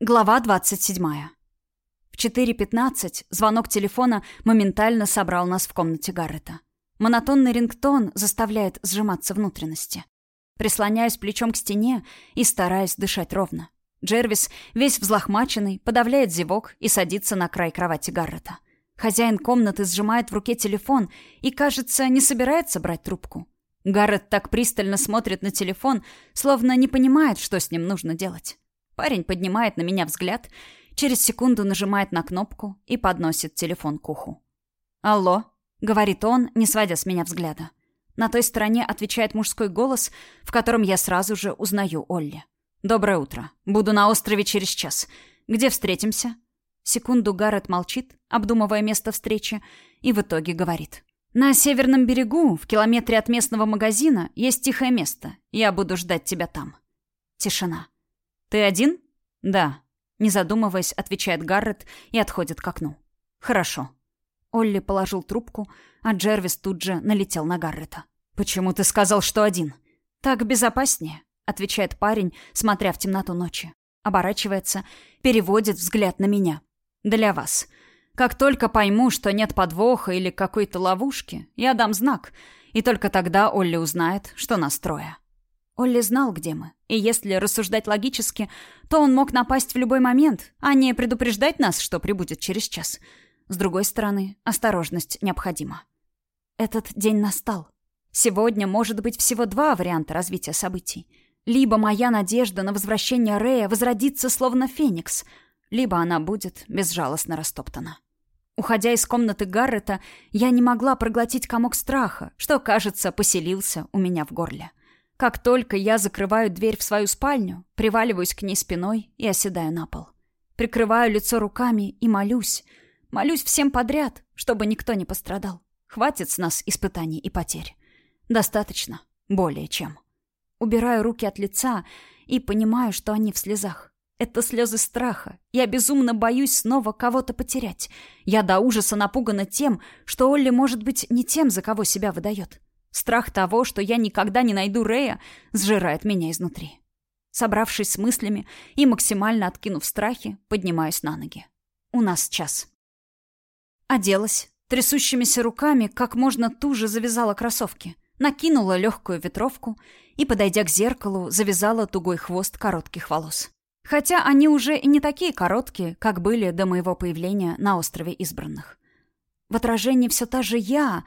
Глава 27. В 4.15 звонок телефона моментально собрал нас в комнате Гаррета. Монотонный рингтон заставляет сжиматься внутренности. Прислоняюсь плечом к стене и стараюсь дышать ровно. Джервис, весь взлохмаченный, подавляет зевок и садится на край кровати Гаррета. Хозяин комнаты сжимает в руке телефон и, кажется, не собирается брать трубку. Гаррет так пристально смотрит на телефон, словно не понимает, что с ним нужно делать. Парень поднимает на меня взгляд, через секунду нажимает на кнопку и подносит телефон к уху. «Алло», — говорит он, не сводя с меня взгляда. На той стороне отвечает мужской голос, в котором я сразу же узнаю Олли. «Доброе утро. Буду на острове через час. Где встретимся?» Секунду Гаррет молчит, обдумывая место встречи, и в итоге говорит. «На северном берегу, в километре от местного магазина, есть тихое место. Я буду ждать тебя там». Тишина. «Ты один?» «Да», — не задумываясь, отвечает Гаррет и отходит к окну. «Хорошо». Олли положил трубку, а Джервис тут же налетел на Гаррета. «Почему ты сказал, что один?» «Так безопаснее», — отвечает парень, смотря в темноту ночи. Оборачивается, переводит взгляд на меня. «Для вас. Как только пойму, что нет подвоха или какой-то ловушки, я дам знак, и только тогда Олли узнает, что нас трое». Олли знал, где мы. И если рассуждать логически, то он мог напасть в любой момент, а не предупреждать нас, что прибудет через час. С другой стороны, осторожность необходима. Этот день настал. Сегодня может быть всего два варианта развития событий. Либо моя надежда на возвращение Рея возродится словно феникс, либо она будет безжалостно растоптана. Уходя из комнаты Гаррета, я не могла проглотить комок страха, что, кажется, поселился у меня в горле. Как только я закрываю дверь в свою спальню, приваливаюсь к ней спиной и оседаю на пол. Прикрываю лицо руками и молюсь. Молюсь всем подряд, чтобы никто не пострадал. Хватит с нас испытаний и потерь. Достаточно. Более чем. Убираю руки от лица и понимаю, что они в слезах. Это слезы страха. Я безумно боюсь снова кого-то потерять. Я до ужаса напугана тем, что Олли может быть не тем, за кого себя выдает. Страх того, что я никогда не найду Рея, сжирает меня изнутри. Собравшись с мыслями и максимально откинув страхи, поднимаюсь на ноги. У нас час. Оделась. Трясущимися руками как можно туже завязала кроссовки. Накинула легкую ветровку и, подойдя к зеркалу, завязала тугой хвост коротких волос. Хотя они уже и не такие короткие, как были до моего появления на острове избранных. В отражении все та же я,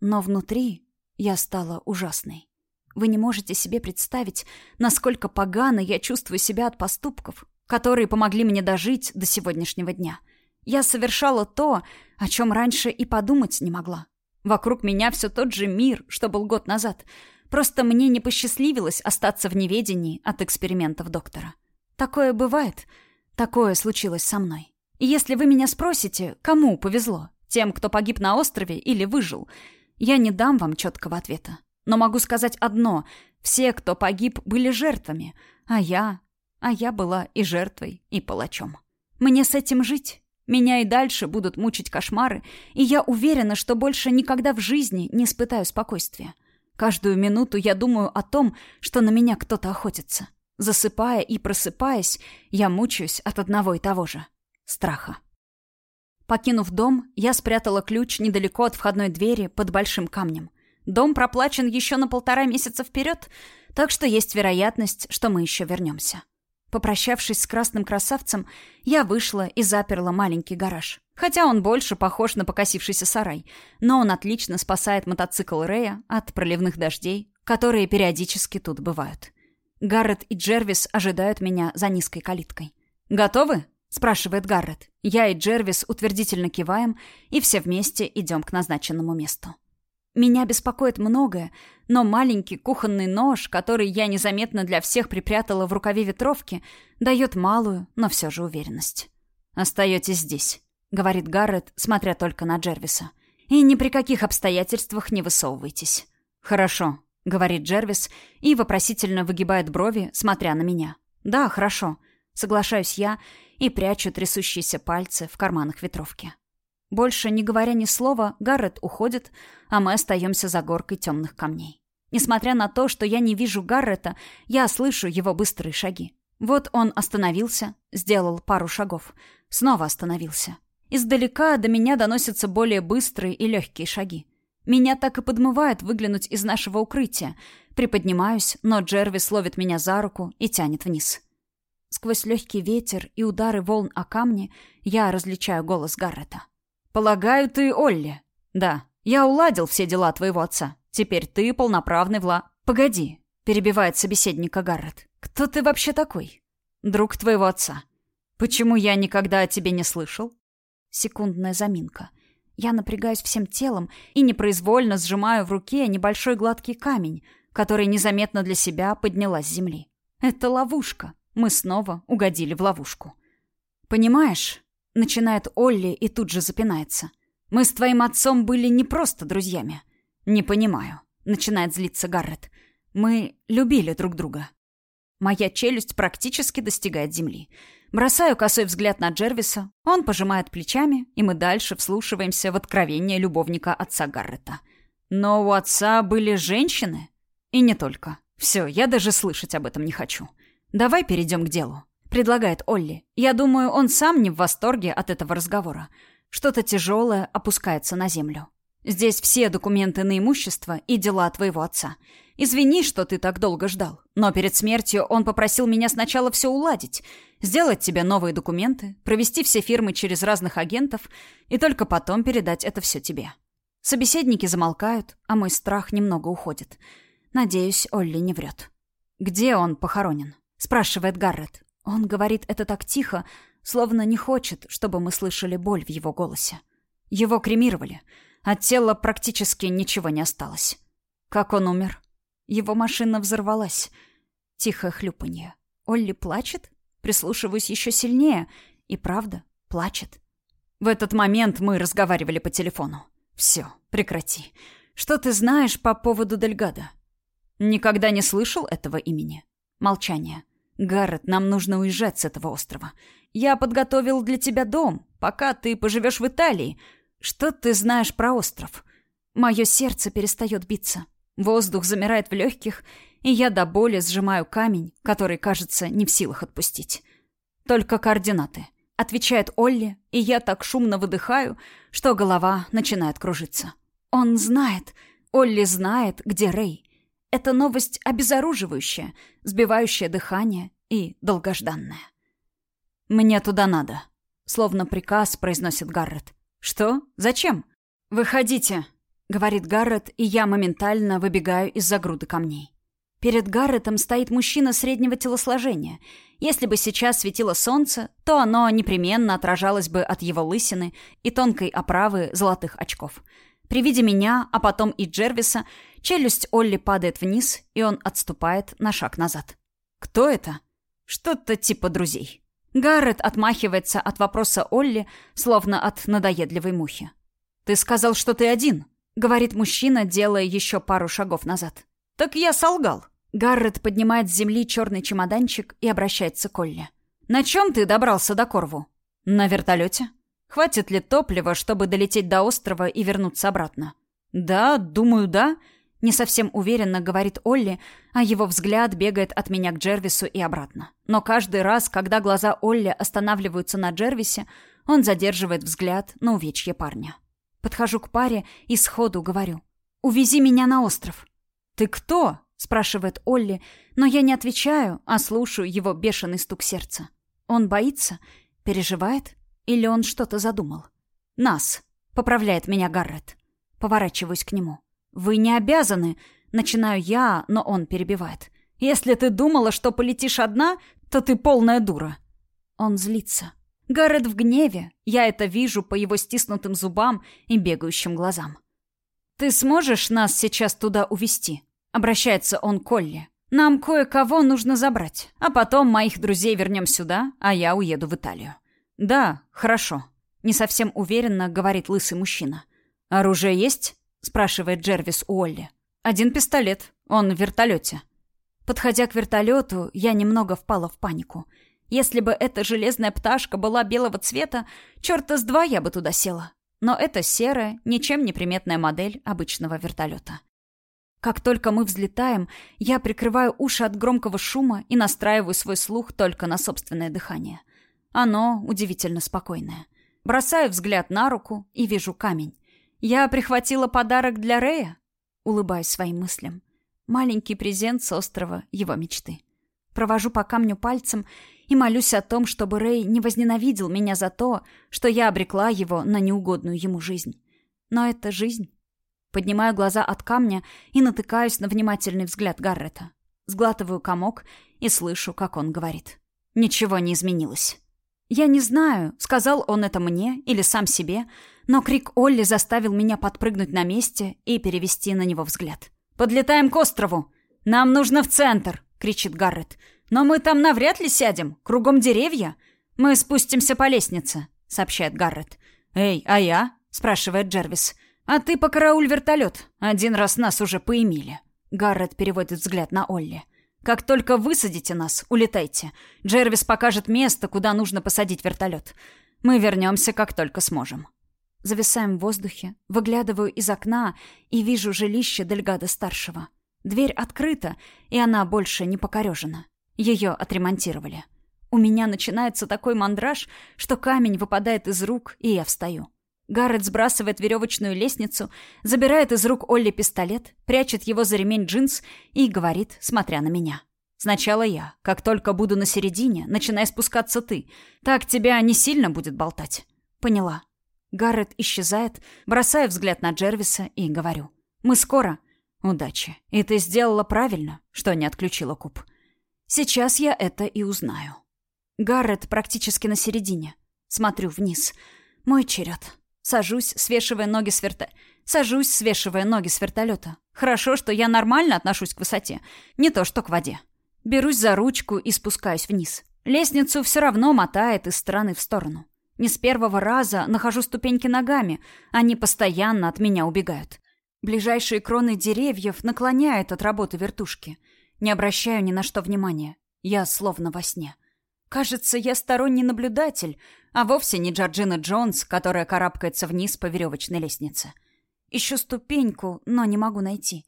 но внутри я стала ужасной. Вы не можете себе представить, насколько погано я чувствую себя от поступков, которые помогли мне дожить до сегодняшнего дня. Я совершала то, о чем раньше и подумать не могла. Вокруг меня все тот же мир, что был год назад. Просто мне не посчастливилось остаться в неведении от экспериментов доктора. Такое бывает. Такое случилось со мной. И если вы меня спросите, кому повезло? Тем, кто погиб на острове или выжил – я не дам вам четкого ответа. Но могу сказать одно. Все, кто погиб, были жертвами. А я... А я была и жертвой, и палачом. Мне с этим жить. Меня и дальше будут мучить кошмары, и я уверена, что больше никогда в жизни не испытаю спокойствия. Каждую минуту я думаю о том, что на меня кто-то охотится. Засыпая и просыпаясь, я мучаюсь от одного и того же — страха. Покинув дом, я спрятала ключ недалеко от входной двери под большим камнем. Дом проплачен еще на полтора месяца вперед, так что есть вероятность, что мы еще вернемся. Попрощавшись с красным красавцем, я вышла и заперла маленький гараж. Хотя он больше похож на покосившийся сарай, но он отлично спасает мотоцикл Рея от проливных дождей, которые периодически тут бывают. Гаррет и Джервис ожидают меня за низкой калиткой. «Готовы?» Спрашивает Гаррет. Я и Джервис утвердительно киваем, и все вместе идем к назначенному месту. Меня беспокоит многое, но маленький кухонный нож, который я незаметно для всех припрятала в рукаве ветровки, дает малую, но все же уверенность. «Остаетесь здесь», — говорит Гаррет, смотря только на Джервиса. «И ни при каких обстоятельствах не высовывайтесь». «Хорошо», — говорит Джервис и вопросительно выгибает брови, смотря на меня. «Да, хорошо», — соглашаюсь я и прячу трясущиеся пальцы в карманах ветровки. Больше не говоря ни слова, Гаррет уходит, а мы остаемся за горкой темных камней. Несмотря на то, что я не вижу Гаррета, я слышу его быстрые шаги. Вот он остановился, сделал пару шагов. Снова остановился. Издалека до меня доносятся более быстрые и легкие шаги. Меня так и подмывает выглянуть из нашего укрытия. Приподнимаюсь, но Джервис ловит меня за руку и тянет вниз. Сквозь легкий ветер и удары волн о камни я различаю голос Гаррета. «Полагаю, ты Олли?» «Да. Я уладил все дела твоего отца. Теперь ты полноправный вла...» «Погоди», — перебивает собеседника Гаррет. «Кто ты вообще такой?» «Друг твоего отца». «Почему я никогда о тебе не слышал?» Секундная заминка — я напрягаюсь всем телом и непроизвольно сжимаю в руке небольшой гладкий камень, который незаметно для себя подняла с земли. Это ловушка. Мы снова угодили в ловушку. «Понимаешь?» — начинает Олли и тут же запинается. «Мы с твоим отцом были не просто друзьями». «Не понимаю», — начинает злиться Гаррет. «Мы любили друг друга». Моя челюсть практически достигает земли. Бросаю косой взгляд на Джервиса, он пожимает плечами, и мы дальше вслушиваемся в откровение любовника отца Гаррета. Но у отца были женщины? И не только. Все, я даже слышать об этом не хочу. Давай перейдем к делу. Предлагает Олли. Я думаю, он сам не в восторге от этого разговора. Что-то тяжелое опускается на землю. Здесь все документы на имущество и дела твоего отца. Извини, что ты так долго ждал. Но перед смертью он попросил меня сначала все уладить. Сделать тебе новые документы, провести все фирмы через разных агентов и только потом передать это все тебе. Собеседники замолкают, а мой страх немного уходит. Надеюсь, Олли не врет. «Где он похоронен?» — спрашивает Гаррет. Он говорит это так тихо, словно не хочет, чтобы мы слышали боль в его голосе. Его кремировали. От тела практически ничего не осталось. Как он умер? Его машина взорвалась. Тихое хлюпанье. Олли плачет? Прислушиваюсь еще сильнее. И правда, плачет. В этот момент мы разговаривали по телефону. Все, прекрати. Что ты знаешь по поводу Дельгада? Никогда не слышал этого имени. Молчание. Гаррет, нам нужно уезжать с этого острова. Я подготовил для тебя дом, пока ты поживешь в Италии. Что ты знаешь про остров? Мое сердце перестает биться. Воздух замирает в легких, и я до боли сжимаю камень, который, кажется, не в силах отпустить. Только координаты. Отвечает Олли, и я так шумно выдыхаю, что голова начинает кружиться. Он знает, Олли знает, где Рэй. Это новость обезоруживающая, сбивающая дыхание и долгожданная. «Мне туда надо», — словно приказ произносит Гаррет. «Что? Зачем?» «Выходите», говорит Гаррет, и я моментально выбегаю из-за груды камней. Перед Гарретом стоит мужчина среднего телосложения. Если бы сейчас светило солнце, то оно непременно отражалось бы от его лысины и тонкой оправы золотых очков. При виде меня, а потом и Джервиса, челюсть Олли падает вниз, и он отступает на шаг назад. «Кто это?» «Что-то типа друзей». Гаррет отмахивается от вопроса Олли, словно от надоедливой мухи. «Ты сказал, что ты один?» — говорит мужчина, делая еще пару шагов назад. «Так я солгал». Гаррет поднимает с земли черный чемоданчик и обращается к Олле. «На чем ты добрался до Корву?» «На вертолете». «Хватит ли топлива, чтобы долететь до острова и вернуться обратно?» «Да, думаю, да», — не совсем уверенно говорит Олли, а его взгляд бегает от меня к Джервису и обратно. Но каждый раз, когда глаза Олли останавливаются на Джервисе, он задерживает взгляд на увечье парня. Подхожу к паре и сходу говорю. «Увези меня на остров». «Ты кто?» — спрашивает Олли, но я не отвечаю, а слушаю его бешеный стук сердца. Он боится? Переживает? Или он что-то задумал? «Нас», — поправляет меня Гаррет. Поворачиваюсь к нему. «Вы не обязаны», — начинаю я, но он перебивает. «Если ты думала, что полетишь одна, то ты полная дура». Он злится. Гаррет в гневе. Я это вижу по его стиснутым зубам и бегающим глазам. «Ты сможешь нас сейчас туда увести? Обращается он к Колли. «Нам кое-кого нужно забрать, а потом моих друзей вернем сюда, а я уеду в Италию». «Да, хорошо», — не совсем уверенно говорит лысый мужчина. «Оружие есть?» — спрашивает Джервис у Олли. «Один пистолет. Он в вертолете». Подходя к вертолету, я немного впала в панику — если бы эта железная пташка была белого цвета, черта с два я бы туда села. Но это серая, ничем не приметная модель обычного вертолета. Как только мы взлетаем, я прикрываю уши от громкого шума и настраиваю свой слух только на собственное дыхание. Оно удивительно спокойное. Бросаю взгляд на руку и вижу камень. Я прихватила подарок для Рея? Улыбаюсь своим мыслям. Маленький презент с острова его мечты. Провожу по камню пальцем и молюсь о том, чтобы Рэй не возненавидел меня за то, что я обрекла его на неугодную ему жизнь. Но это жизнь. Поднимаю глаза от камня и натыкаюсь на внимательный взгляд Гаррета. Сглатываю комок и слышу, как он говорит. Ничего не изменилось. Я не знаю, сказал он это мне или сам себе, но крик Олли заставил меня подпрыгнуть на месте и перевести на него взгляд. «Подлетаем к острову! Нам нужно в центр!» — кричит Гаррет. «Но мы там навряд ли сядем. Кругом деревья. Мы спустимся по лестнице», — сообщает Гаррет. «Эй, а я?» — спрашивает Джервис. «А ты покарауль вертолет. Один раз нас уже поимели». Гаррет переводит взгляд на Олли. «Как только высадите нас, улетайте. Джервис покажет место, куда нужно посадить вертолет. Мы вернемся, как только сможем». Зависаем в воздухе, выглядываю из окна и вижу жилище Дельгада-старшего. Дверь открыта, и она больше не покорежена. Ее отремонтировали. У меня начинается такой мандраж, что камень выпадает из рук, и я встаю. Гаррет сбрасывает веревочную лестницу, забирает из рук Олли пистолет, прячет его за ремень джинс и говорит, смотря на меня. «Сначала я. Как только буду на середине, начинай спускаться ты. Так тебя не сильно будет болтать». «Поняла». Гаррет исчезает, бросаю взгляд на Джервиса и говорю. «Мы скоро». «Удачи. И ты сделала правильно, что не отключила куб». «Сейчас я это и узнаю». Гаррет практически на середине. Смотрю вниз. Мой черед. Сажусь, свешивая ноги с верта... Сажусь, свешивая ноги с вертолета. Хорошо, что я нормально отношусь к высоте. Не то, что к воде. Берусь за ручку и спускаюсь вниз. Лестницу все равно мотает из стороны в сторону. Не с первого раза нахожу ступеньки ногами, они постоянно от меня убегают. Ближайшие кроны деревьев наклоняют от работы вертушки. Не обращаю ни на что внимания. Я словно во сне. Кажется, я сторонний наблюдатель, а вовсе не Джорджина Джонс, которая карабкается вниз по веревочной лестнице. Ищу ступеньку, но не могу найти.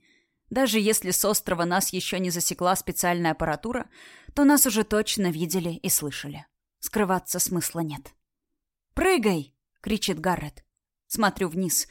Даже если с острова нас еще не засекла специальная аппаратура, то нас уже точно видели и слышали. Скрываться смысла нет. «Прыгай!» — кричит Гаррет. Смотрю вниз.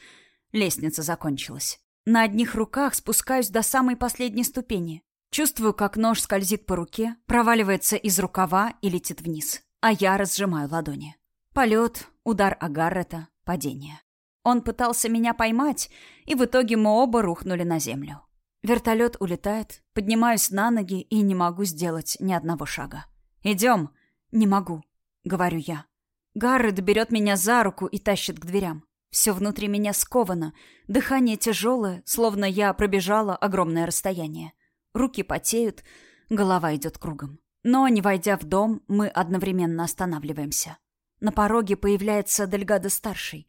Лестница закончилась. На одних руках спускаюсь до самой последней ступени. Чувствую, как нож скользит по руке, проваливается из рукава и летит вниз. А я разжимаю ладони. Полет, удар о Гаррета, падение. Он пытался меня поймать, и в итоге мы оба рухнули на землю. Вертолет улетает, поднимаюсь на ноги и не могу сделать ни одного шага. «Идем!» «Не могу», — говорю я. Гаррет берет меня за руку и тащит к дверям. Все внутри меня сковано, дыхание тяжелое, словно я пробежала огромное расстояние. Руки потеют, голова идет кругом. Но, не войдя в дом, мы одновременно останавливаемся. На пороге появляется Дельгадо-старший.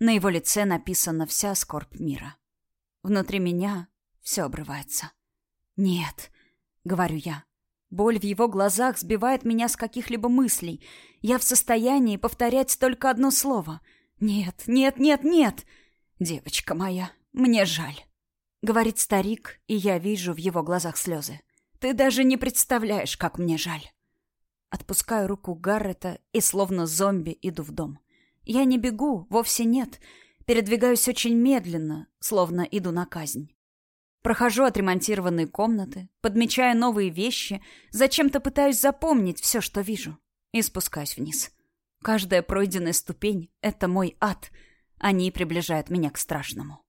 На его лице написана вся скорбь мира. Внутри меня все обрывается. «Нет», — говорю я, Боль в его глазах сбивает меня с каких-либо мыслей. Я в состоянии повторять только одно слово. «Нет, нет, нет, нет!» «Девочка моя, мне жаль», — говорит старик, и я вижу в его глазах слезы. «Ты даже не представляешь, как мне жаль». Отпускаю руку Гаррета и словно зомби иду в дом. Я не бегу, вовсе нет. Передвигаюсь очень медленно, словно иду на казнь. Прохожу отремонтированные комнаты, подмечаю новые вещи, зачем-то пытаюсь запомнить все, что вижу, и спускаюсь вниз. Каждая пройденная ступень — это мой ад. Они приближают меня к страшному.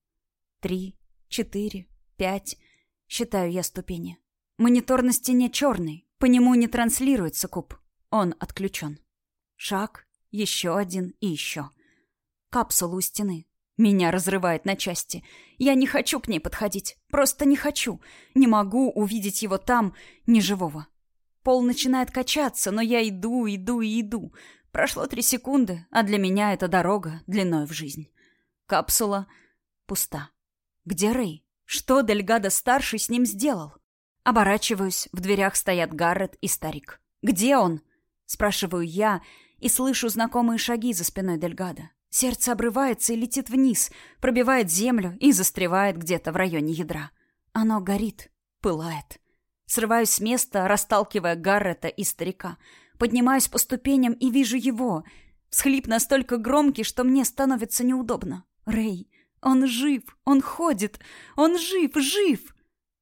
Три, четыре, пять. Считаю я ступени. Монитор на стене черный, по нему не транслируется куб. Он отключен. Шаг, еще один и еще. Капсула у стены. Меня разрывает на части. Я не хочу к ней подходить. Просто не хочу. Не могу увидеть его там, ни живого. Пол начинает качаться, но я иду, иду и иду. Прошло три секунды, а для меня это дорога длиной в жизнь. Капсула пуста. Где Рэй? Что Дельгадо-старший с ним сделал? Оборачиваюсь, в дверях стоят Гаррет и старик. «Где он?» — спрашиваю я, и слышу знакомые шаги за спиной Дельгада. Сердце обрывается и летит вниз, пробивает землю и застревает где-то в районе ядра. Оно горит, пылает. Срываюсь с места, расталкивая Гаррета и старика. Поднимаюсь по ступеням и вижу его. Всхлип настолько громкий, что мне становится неудобно. Рэй, он жив, он ходит, он жив, жив.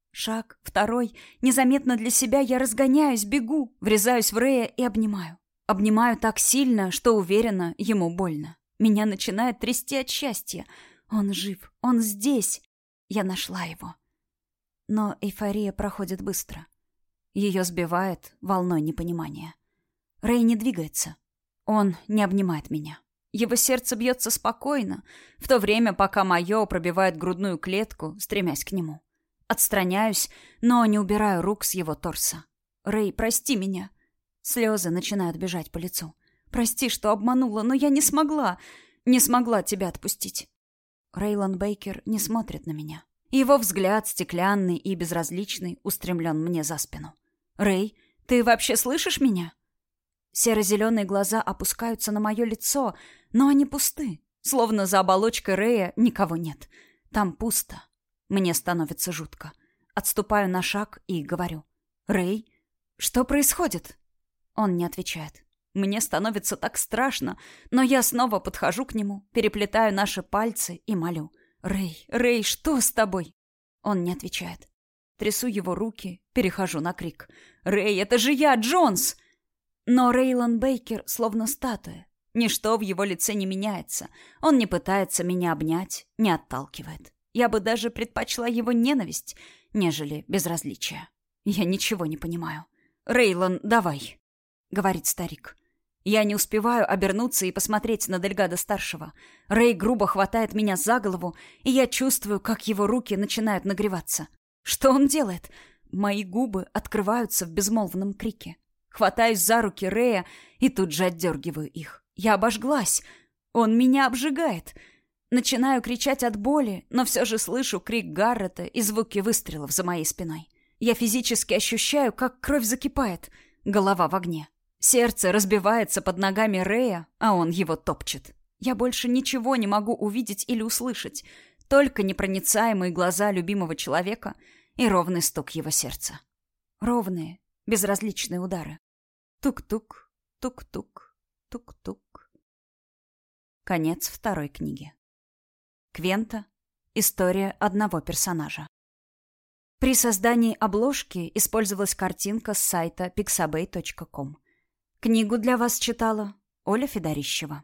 Шаг, второй. Незаметно для себя я разгоняюсь, бегу, врезаюсь в Рэя и обнимаю. Обнимаю так сильно, что уверена, ему больно. Меня начинает трясти от счастья. Он жив, он здесь. Я нашла его. Но эйфория проходит быстро. Ее сбивает волной непонимания. Рэй не двигается. Он не обнимает меня. Его сердце бьется спокойно, в то время, пока мое пробивает грудную клетку, стремясь к нему. Отстраняюсь, но не убираю рук с его торса. «Рэй, прости меня!» Слезы начинают бежать по лицу. «Прости, что обманула, но я не смогла, не смогла тебя отпустить». Рейлон Бейкер не смотрит на меня. Его взгляд, стеклянный и безразличный, устремлен мне за спину. «Рэй, ты вообще слышишь меня?» Серо-зеленые глаза опускаются на мое лицо, но они пусты. Словно за оболочкой Рэя никого нет. Там пусто. Мне становится жутко. Отступаю на шаг и говорю. «Рэй, что происходит?» Он не отвечает. Мне становится так страшно, но я снова подхожу к нему, переплетаю наши пальцы и молю. «Рэй, Рэй, что с тобой?» Он не отвечает. Трясу его руки, перехожу на крик. «Рэй, это же я, Джонс!» Но Рейлон Бейкер словно статуя. Ничто в его лице не меняется. Он не пытается меня обнять, не отталкивает. Я бы даже предпочла его ненависть, нежели безразличие. Я ничего не понимаю. «Рейлон, давай», — говорит старик. Я не успеваю обернуться и посмотреть на Дельгада-старшего. Рэй грубо хватает меня за голову, и я чувствую, как его руки начинают нагреваться. Что он делает? Мои губы открываются в безмолвном крике. Хватаюсь за руки Рэя и тут же отдергиваю их. Я обожглась. Он меня обжигает. Начинаю кричать от боли, но все же слышу крик Гаррета и звуки выстрелов за моей спиной. Я физически ощущаю, как кровь закипает. Голова в огне. Сердце разбивается под ногами Рея, а он его топчет. Я больше ничего не могу увидеть или услышать, только непроницаемые глаза любимого человека и ровный стук его сердца. Ровные, безразличные удары. Тук-тук, тук-тук, тук-тук. Конец второй книги. Квента. История одного персонажа. При создании обложки использовалась картинка с сайта pixabay.com. Книгу для вас читала Оля Федорищева.